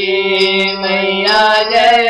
जी मैया जय।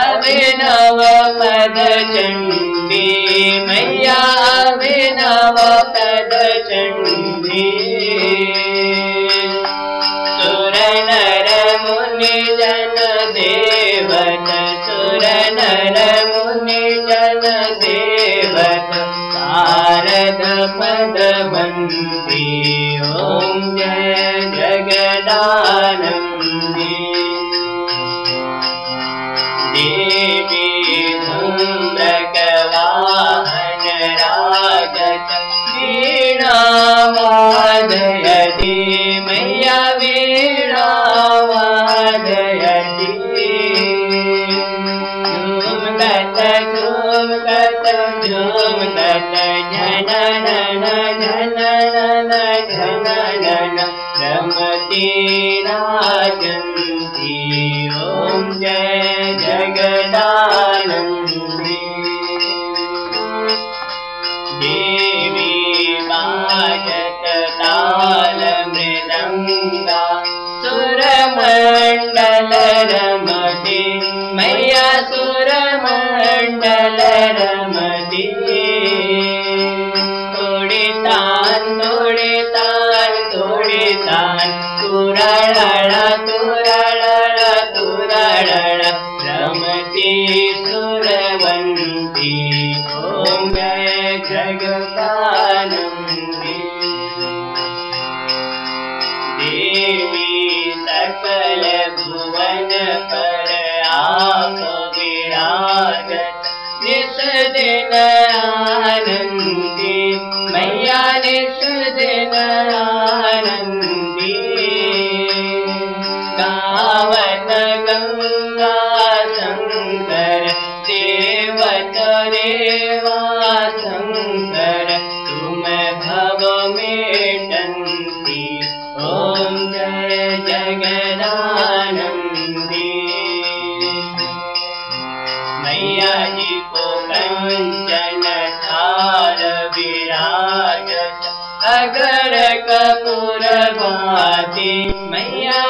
अभिनव पद चण्डी मैया अभिनव पद चण्डी। सुर नर मुनि जन देवत सुर नर मुनि जन देवत। शारद पद बन्दी ॐ जय जगदानन्दे झन नन झन नन राजन्ती ॐ जय बाजत ताल मृदङ्गा सुरमण्डल रमति मैया सुरमण्डल रमति तोडितान् तुरळळ तुरळळ तुरळळ रमति सुरवन्ती ॐ जय जगदानन्दे देवी सकल भुवन पर आप विराजत निस दिन मेटन्ति। ॐ जय जगदानन्दे। मैया जी को कञ्चन थाल विराजत अगर कपूर भाति मैया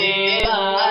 Yeah.